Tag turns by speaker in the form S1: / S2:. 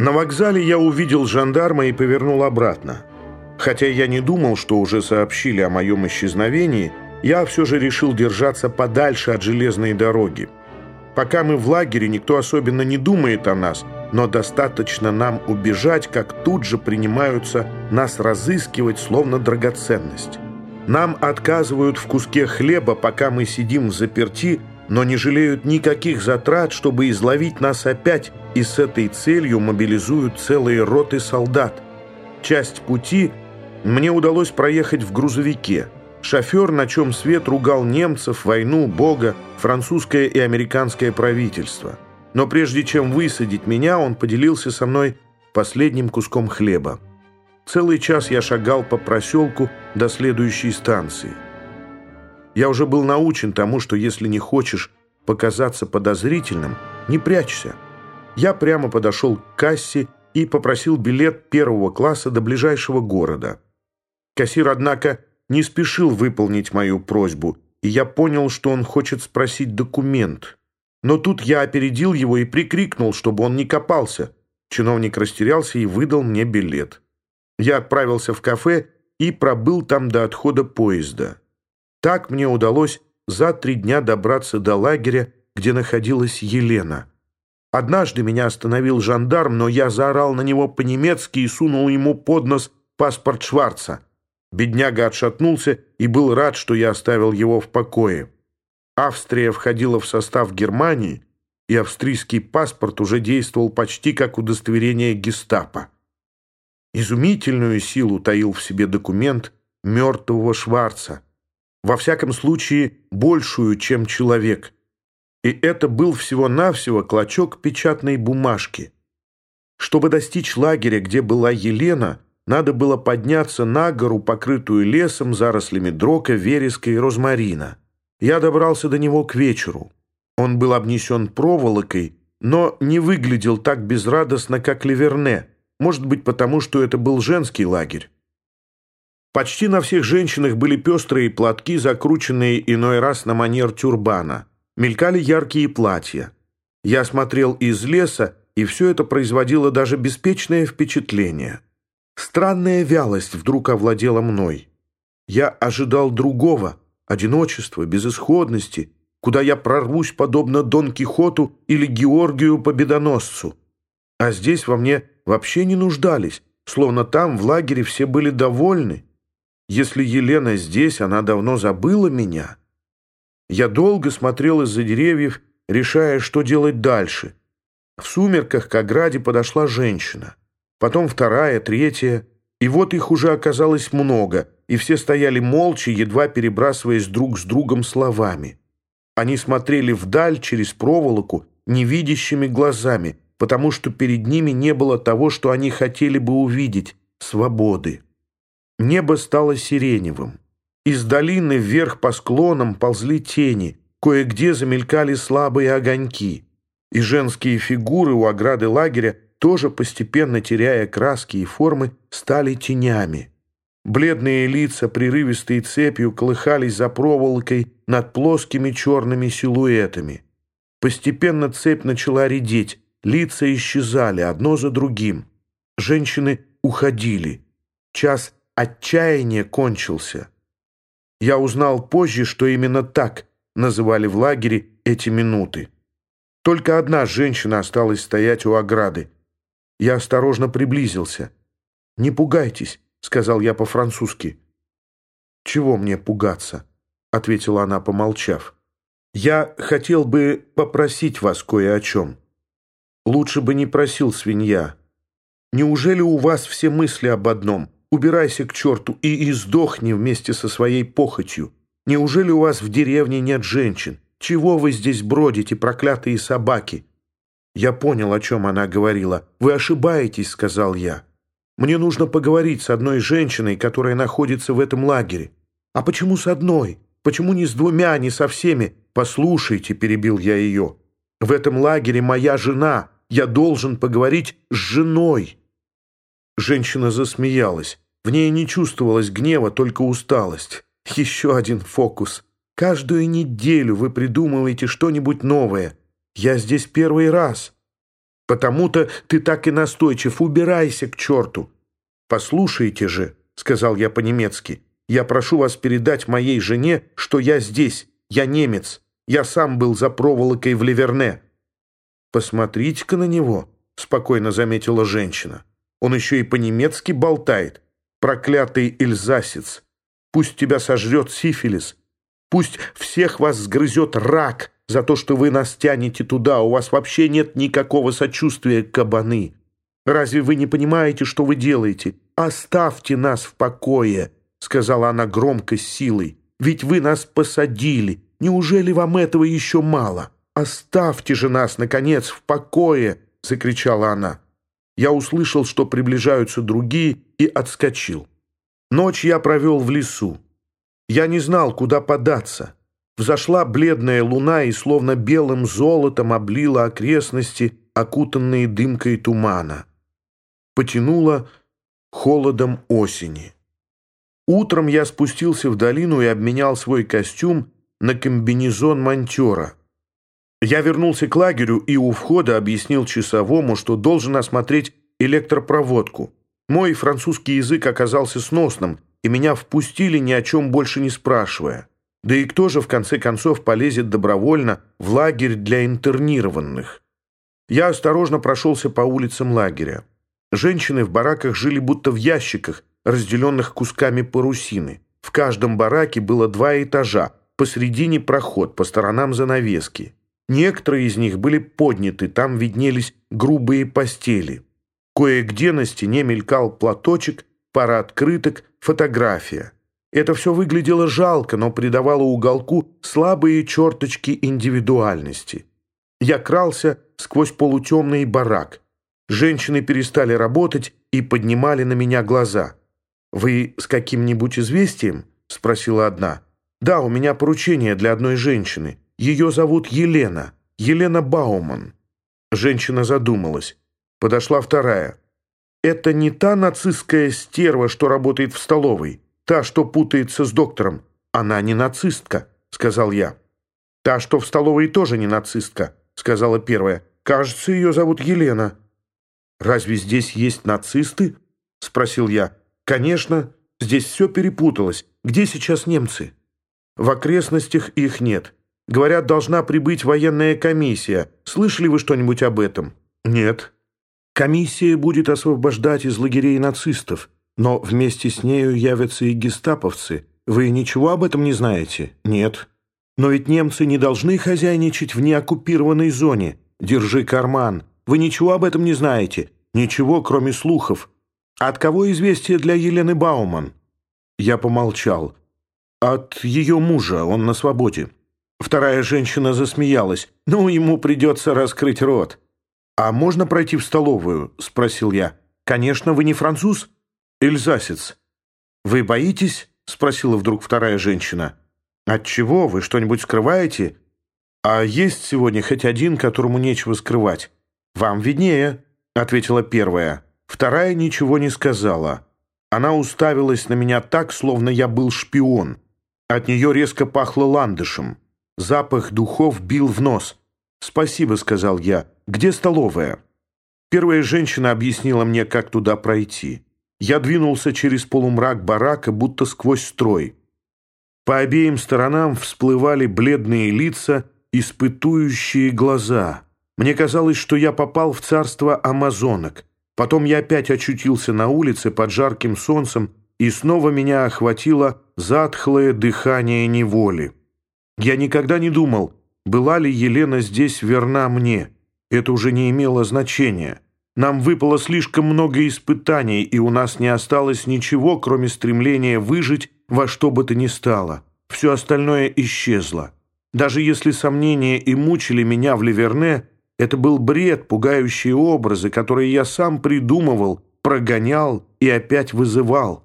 S1: На вокзале я увидел жандарма и повернул обратно. Хотя я не думал, что уже сообщили о моем исчезновении, я все же решил держаться подальше от железной дороги. Пока мы в лагере, никто особенно не думает о нас, но достаточно нам убежать, как тут же принимаются нас разыскивать, словно драгоценность. Нам отказывают в куске хлеба, пока мы сидим в заперти, но не жалеют никаких затрат, чтобы изловить нас опять, и с этой целью мобилизуют целые роты солдат. Часть пути мне удалось проехать в грузовике. Шофер, на чем свет ругал немцев, войну, Бога, французское и американское правительство. Но прежде чем высадить меня, он поделился со мной последним куском хлеба. Целый час я шагал по проселку до следующей станции. Я уже был научен тому, что если не хочешь показаться подозрительным, не прячься. Я прямо подошел к кассе и попросил билет первого класса до ближайшего города. Кассир, однако, не спешил выполнить мою просьбу, и я понял, что он хочет спросить документ. Но тут я опередил его и прикрикнул, чтобы он не копался. Чиновник растерялся и выдал мне билет. Я отправился в кафе и пробыл там до отхода поезда. Так мне удалось за три дня добраться до лагеря, где находилась Елена. Однажды меня остановил жандарм, но я заорал на него по-немецки и сунул ему под нос паспорт Шварца. Бедняга отшатнулся и был рад, что я оставил его в покое. Австрия входила в состав Германии, и австрийский паспорт уже действовал почти как удостоверение гестапо. Изумительную силу таил в себе документ мертвого Шварца – во всяком случае, большую, чем человек. И это был всего-навсего клочок печатной бумажки. Чтобы достичь лагеря, где была Елена, надо было подняться на гору, покрытую лесом, зарослями дрока, вереска и розмарина. Я добрался до него к вечеру. Он был обнесен проволокой, но не выглядел так безрадостно, как Ливерне, может быть, потому что это был женский лагерь. Почти на всех женщинах были пестрые платки, закрученные иной раз на манер тюрбана. Мелькали яркие платья. Я смотрел из леса, и все это производило даже беспечное впечатление. Странная вялость вдруг овладела мной. Я ожидал другого, одиночества, безысходности, куда я прорвусь подобно Дон Кихоту или Георгию Победоносцу. А здесь во мне вообще не нуждались, словно там в лагере все были довольны. Если Елена здесь, она давно забыла меня. Я долго смотрел из-за деревьев, решая, что делать дальше. В сумерках к ограде подошла женщина. Потом вторая, третья. И вот их уже оказалось много, и все стояли молча, едва перебрасываясь друг с другом словами. Они смотрели вдаль через проволоку невидящими глазами, потому что перед ними не было того, что они хотели бы увидеть — свободы. Небо стало сиреневым. Из долины вверх по склонам ползли тени, кое-где замелькали слабые огоньки. И женские фигуры у ограды лагеря, тоже постепенно теряя краски и формы, стали тенями. Бледные лица, прерывистой цепью, колыхались за проволокой над плоскими черными силуэтами. Постепенно цепь начала редеть, лица исчезали одно за другим. Женщины уходили. Час отчаяние кончился. Я узнал позже, что именно так называли в лагере эти минуты. Только одна женщина осталась стоять у ограды. Я осторожно приблизился. «Не пугайтесь», — сказал я по-французски. «Чего мне пугаться?» — ответила она, помолчав. «Я хотел бы попросить вас кое о чем. Лучше бы не просил свинья. Неужели у вас все мысли об одном?» Убирайся к черту и издохни вместе со своей похотью. Неужели у вас в деревне нет женщин? Чего вы здесь бродите, проклятые собаки?» Я понял, о чем она говорила. «Вы ошибаетесь», — сказал я. «Мне нужно поговорить с одной женщиной, которая находится в этом лагере». «А почему с одной? Почему не с двумя, не со всеми?» «Послушайте», — перебил я ее. «В этом лагере моя жена. Я должен поговорить с женой». Женщина засмеялась. В ней не чувствовалось гнева, только усталость. Еще один фокус. Каждую неделю вы придумываете что-нибудь новое. Я здесь первый раз. Потому-то ты так и настойчив. Убирайся к черту. Послушайте же, — сказал я по-немецки, — я прошу вас передать моей жене, что я здесь, я немец. Я сам был за проволокой в Ливерне. Посмотрите-ка на него, — спокойно заметила женщина. Он еще и по-немецки болтает. Проклятый эльзасец. Пусть тебя сожрет сифилис. Пусть всех вас сгрызет рак за то, что вы нас тянете туда. У вас вообще нет никакого сочувствия, кабаны. Разве вы не понимаете, что вы делаете? Оставьте нас в покое, сказала она громко с силой. Ведь вы нас посадили. Неужели вам этого еще мало? Оставьте же нас, наконец, в покое, закричала она. Я услышал, что приближаются другие, и отскочил. Ночь я провел в лесу. Я не знал, куда податься. Взошла бледная луна и словно белым золотом облила окрестности, окутанные дымкой тумана. Потянула холодом осени. Утром я спустился в долину и обменял свой костюм на комбинезон монтера. Я вернулся к лагерю и у входа объяснил часовому, что должен осмотреть электропроводку. Мой французский язык оказался сносным, и меня впустили, ни о чем больше не спрашивая. Да и кто же, в конце концов, полезет добровольно в лагерь для интернированных? Я осторожно прошелся по улицам лагеря. Женщины в бараках жили будто в ящиках, разделенных кусками парусины. В каждом бараке было два этажа, посредине проход, по сторонам занавески. Некоторые из них были подняты, там виднелись грубые постели. Кое-где на стене мелькал платочек, пара открыток, фотография. Это все выглядело жалко, но придавало уголку слабые черточки индивидуальности. Я крался сквозь полутемный барак. Женщины перестали работать и поднимали на меня глаза. «Вы с каким-нибудь известием?» — спросила одна. «Да, у меня поручение для одной женщины. Ее зовут Елена. Елена Бауман». Женщина задумалась. Подошла вторая. «Это не та нацистская стерва, что работает в столовой, та, что путается с доктором. Она не нацистка», — сказал я. «Та, что в столовой, тоже не нацистка», — сказала первая. «Кажется, ее зовут Елена». «Разве здесь есть нацисты?» — спросил я. «Конечно, здесь все перепуталось. Где сейчас немцы?» «В окрестностях их нет. Говорят, должна прибыть военная комиссия. Слышали вы что-нибудь об этом?» «Нет», Комиссия будет освобождать из лагерей нацистов, но вместе с нею явятся и гестаповцы. Вы ничего об этом не знаете? Нет. Но ведь немцы не должны хозяйничать в неоккупированной зоне. Держи карман. Вы ничего об этом не знаете. Ничего, кроме слухов. От кого известие для Елены Бауман? Я помолчал. От ее мужа, он на свободе. Вторая женщина засмеялась. Ну, ему придется раскрыть рот. «А можно пройти в столовую?» — спросил я. «Конечно, вы не француз?» «Эльзасец». «Вы боитесь?» — спросила вдруг вторая женщина. «Отчего? Вы что-нибудь скрываете?» «А есть сегодня хоть один, которому нечего скрывать?» «Вам виднее», — ответила первая. Вторая ничего не сказала. Она уставилась на меня так, словно я был шпион. От нее резко пахло ландышем. Запах духов бил в нос. «Спасибо», — сказал я. «Где столовая?» Первая женщина объяснила мне, как туда пройти. Я двинулся через полумрак барака, будто сквозь строй. По обеим сторонам всплывали бледные лица, испытующие глаза. Мне казалось, что я попал в царство амазонок. Потом я опять очутился на улице под жарким солнцем, и снова меня охватило затхлое дыхание неволи. Я никогда не думал, была ли Елена здесь верна мне. Это уже не имело значения. Нам выпало слишком много испытаний, и у нас не осталось ничего, кроме стремления выжить во что бы то ни стало. Все остальное исчезло. Даже если сомнения и мучили меня в Ливерне, это был бред, пугающие образы, которые я сам придумывал, прогонял и опять вызывал.